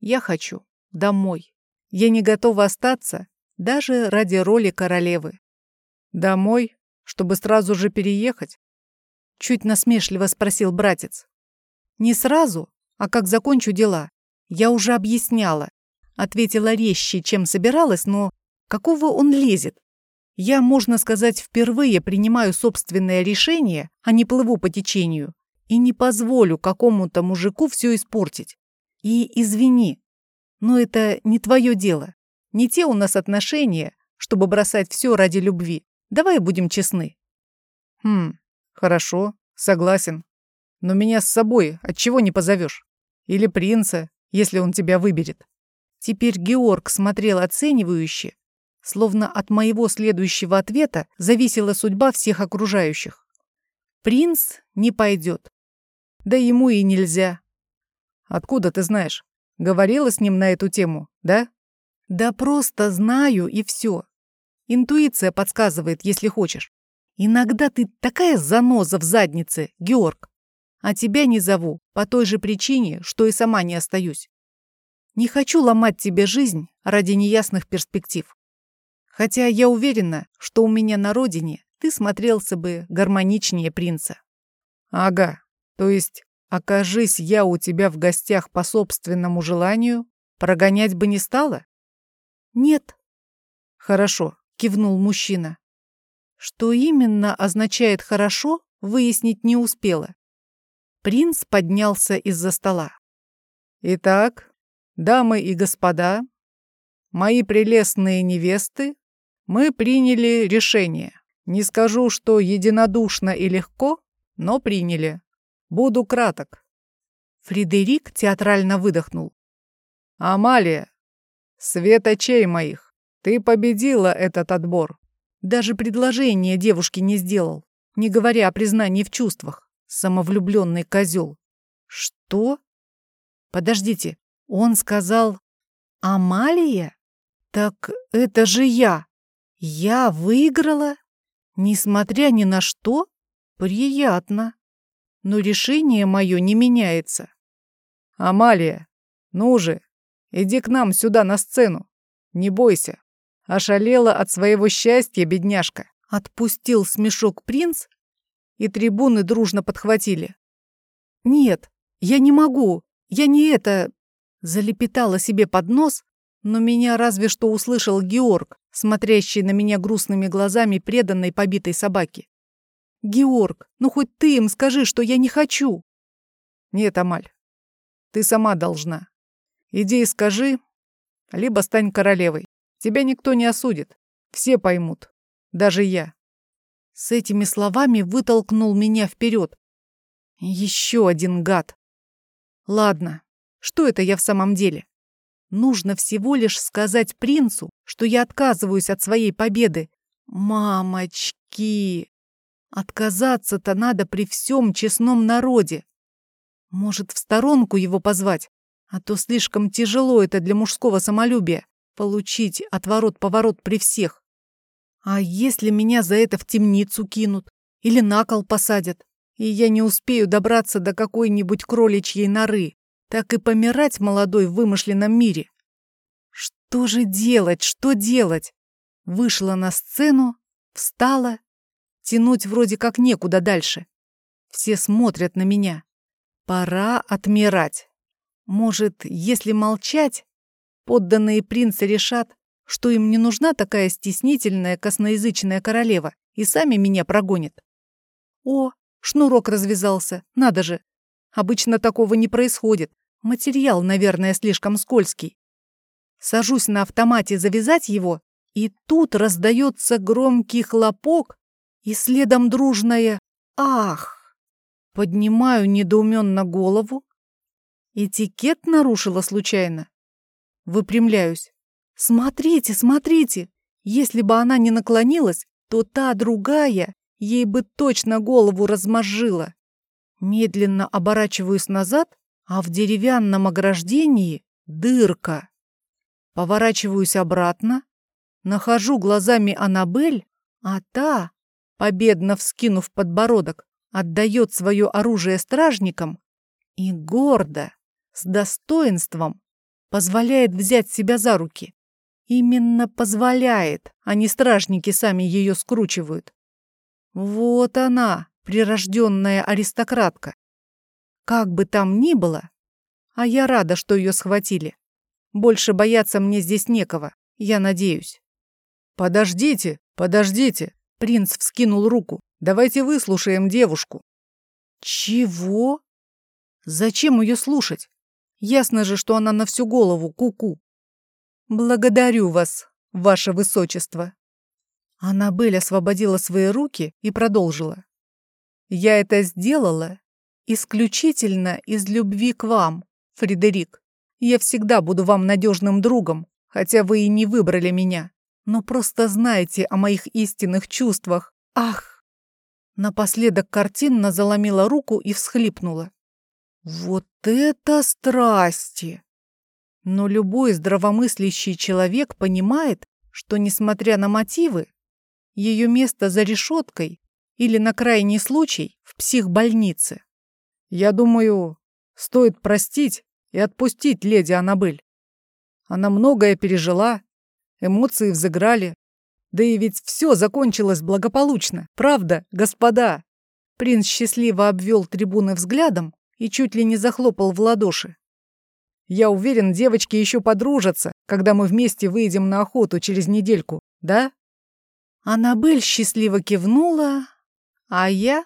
Я хочу домой. Я не готова остаться даже ради роли королевы. Домой, чтобы сразу же переехать? Чуть насмешливо спросил братец. Не сразу, а как закончу дела. Я уже объясняла. Ответила резче, чем собиралась, но какого он лезет? Я, можно сказать, впервые принимаю собственное решение, а не плыву по течению, и не позволю какому-то мужику все испортить. И извини, но это не твое дело. Не те у нас отношения, чтобы бросать все ради любви. Давай будем честны. Хм, хорошо, согласен. Но меня с собой от чего не позовешь? Или принца, если он тебя выберет. Теперь Георг смотрел оценивающе, словно от моего следующего ответа зависела судьба всех окружающих. Принц не пойдет. Да ему и нельзя. Откуда ты знаешь? Говорила с ним на эту тему, да? Да просто знаю и все. Интуиция подсказывает, если хочешь. Иногда ты такая заноза в заднице, Георг. А тебя не зову по той же причине, что и сама не остаюсь. Не хочу ломать тебе жизнь ради неясных перспектив. Хотя я уверена, что у меня на родине ты смотрелся бы гармоничнее принца. Ага, то есть, окажись я у тебя в гостях по собственному желанию, прогонять бы не стала? Нет. Хорошо, кивнул мужчина. Что именно означает «хорошо», выяснить не успела. Принц поднялся из-за стола. «Итак, дамы и господа, мои прелестные невесты, мы приняли решение. Не скажу, что единодушно и легко, но приняли. Буду краток». Фредерик театрально выдохнул. «Амалия, свет моих, ты победила этот отбор». Даже предложение девушке не сделал, не говоря о признании в чувствах. Самовлюбленный козел. Что? Подождите, он сказал «Амалия? Так это же я! Я выиграла? Несмотря ни на что? Приятно. Но решение мое не меняется». «Амалия, ну же, иди к нам сюда на сцену. Не бойся. Ошалела от своего счастья, бедняжка». Отпустил смешок принц, и трибуны дружно подхватили. «Нет, я не могу, я не это...» Залепетала себе под нос, но меня разве что услышал Георг, смотрящий на меня грустными глазами преданной побитой собаки. «Георг, ну хоть ты им скажи, что я не хочу!» «Нет, Амаль, ты сама должна. Иди и скажи, либо стань королевой. Тебя никто не осудит. Все поймут. Даже я. С этими словами вытолкнул меня вперед. Еще один гад. Ладно, что это я в самом деле? Нужно всего лишь сказать принцу, что я отказываюсь от своей победы. Мамочки! Отказаться-то надо при всем честном народе. Может, в сторонку его позвать? А то слишком тяжело это для мужского самолюбия — получить отворот-поворот при всех. А если меня за это в темницу кинут или на кол посадят, и я не успею добраться до какой-нибудь кроличьей норы, так и помирать молодой в вымышленном мире? Что же делать, что делать? Вышла на сцену, встала. Тянуть вроде как некуда дальше. Все смотрят на меня. Пора отмирать. Может, если молчать, подданные принца решат, что им не нужна такая стеснительная косноязычная королева и сами меня прогонят. О, шнурок развязался, надо же. Обычно такого не происходит. Материал, наверное, слишком скользкий. Сажусь на автомате завязать его, и тут раздается громкий хлопок и следом дружное «Ах!». Поднимаю недоуменно голову. Этикет нарушила случайно. Выпрямляюсь. Смотрите, смотрите! Если бы она не наклонилась, то та другая ей бы точно голову размозжила. Медленно оборачиваюсь назад, а в деревянном ограждении дырка. Поворачиваюсь обратно, нахожу глазами Анабель, а та, победно вскинув подбородок, отдает свое оружие стражникам и гордо, с достоинством, позволяет взять себя за руки. Именно позволяет, а не стражники сами ее скручивают. Вот она, прирожденная аристократка. Как бы там ни было, а я рада, что ее схватили. Больше бояться мне здесь некого, я надеюсь. «Подождите, подождите!» Принц вскинул руку. «Давайте выслушаем девушку». «Чего? Зачем ее слушать? Ясно же, что она на всю голову куку. -ку. Благодарю вас, ваше высочество. Аннабель освободила свои руки и продолжила. Я это сделала исключительно из любви к вам, Фредерик. Я всегда буду вам надежным другом, хотя вы и не выбрали меня. Но просто знайте о моих истинных чувствах. Ах! Напоследок картинно заломила руку и всхлипнула. Вот это страсти! Но любой здравомыслящий человек понимает, что, несмотря на мотивы, ее место за решеткой или, на крайний случай, в психбольнице. Я думаю, стоит простить и отпустить леди Аннабель. Она многое пережила, эмоции взыграли. Да и ведь все закончилось благополучно, правда, господа? Принц счастливо обвел трибуны взглядом и чуть ли не захлопал в ладоши. Я уверен, девочки еще подружатся, когда мы вместе выйдем на охоту через недельку, да? Аннабель счастливо кивнула, а я?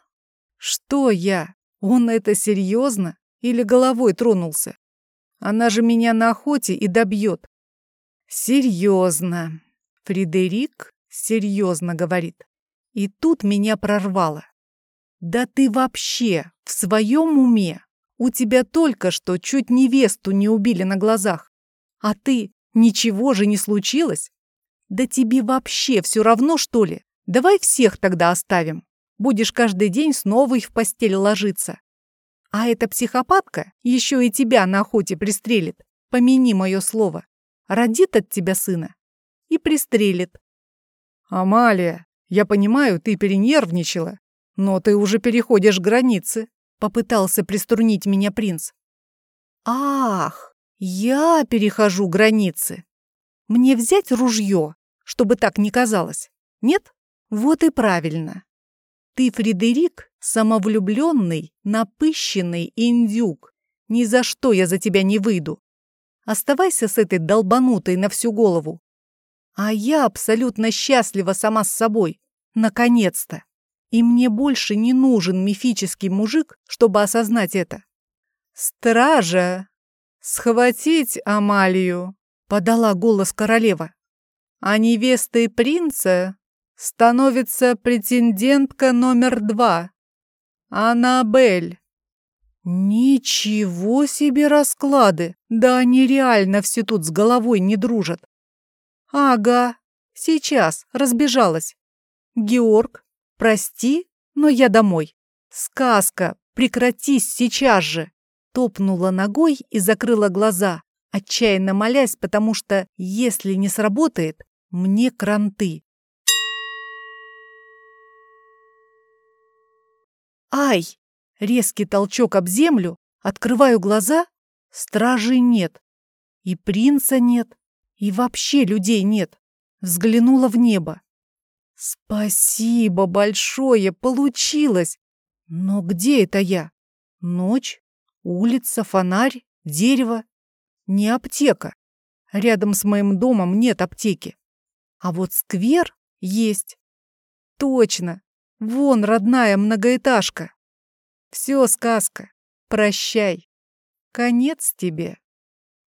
Что я? Он это серьезно или головой тронулся? Она же меня на охоте и добьет. Серьезно. Фредерик серьезно говорит. И тут меня прорвало. Да ты вообще в своем уме? У тебя только что чуть невесту не убили на глазах. А ты, ничего же не случилось? Да тебе вообще все равно, что ли? Давай всех тогда оставим. Будешь каждый день снова их в постель ложиться. А эта психопатка еще и тебя на охоте пристрелит. Помяни мое слово. Родит от тебя сына и пристрелит. Амалия, я понимаю, ты перенервничала, «Но ты уже переходишь границы», — попытался приструнить меня принц. «Ах, я перехожу границы. Мне взять ружье, чтобы так не казалось? Нет? Вот и правильно. Ты, Фредерик, самовлюбленный, напыщенный индюк. Ни за что я за тебя не выйду. Оставайся с этой долбанутой на всю голову. А я абсолютно счастлива сама с собой. Наконец-то. И мне больше не нужен мифический мужик, чтобы осознать это. «Стража! Схватить Амалию!» — подала голос королева. «А невестой принца становится претендентка номер два. Аннабель». «Ничего себе расклады! Да они реально все тут с головой не дружат!» «Ага, сейчас разбежалась. Георг, Прости, но я домой. Сказка, прекратись сейчас же. топнула ногой и закрыла глаза, отчаянно молясь, потому что, если не сработает, мне кранты. Ай! Резкий толчок об землю, открываю глаза, стражей нет. И принца нет, и вообще людей нет. Взглянула в небо. Спасибо большое, получилось. Но где это я? Ночь, улица, фонарь, дерево. Не аптека. Рядом с моим домом нет аптеки. А вот сквер есть. Точно. Вон родная многоэтажка. Все, сказка. Прощай. Конец тебе.